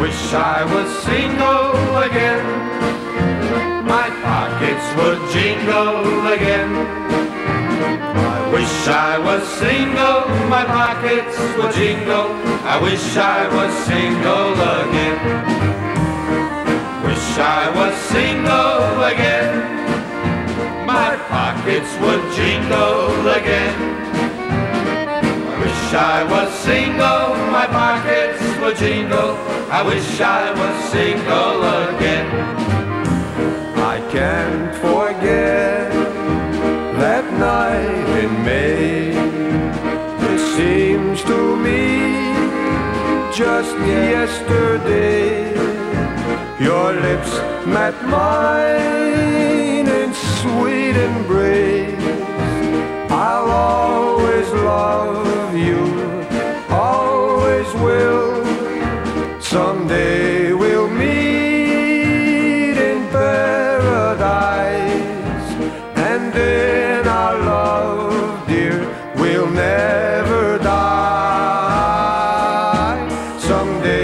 wish I was single again. My pockets would jingle again. I wish I was single, my pockets would jingle. I wish I was single again. Wish I was single again. My pockets would jingle again. I wish I was single, my pockets jingle. I wish I was single again. I can't forget that night in May. It seems to me just yesterday. Your lips met mine in sweet embrace. Someday we'll meet in paradise, and then our love, dear, will never die. Someday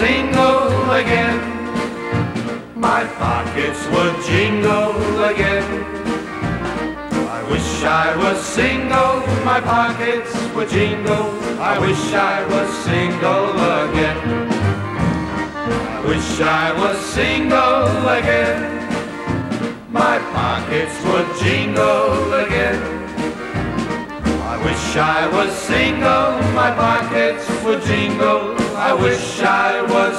single again. My pockets would jingle again. I wish I was single. My pockets would jingle. I wish I was single again. I wish I was single again. My pockets would jingle again. I wish I was single, my pockets would jingle. I wish I was.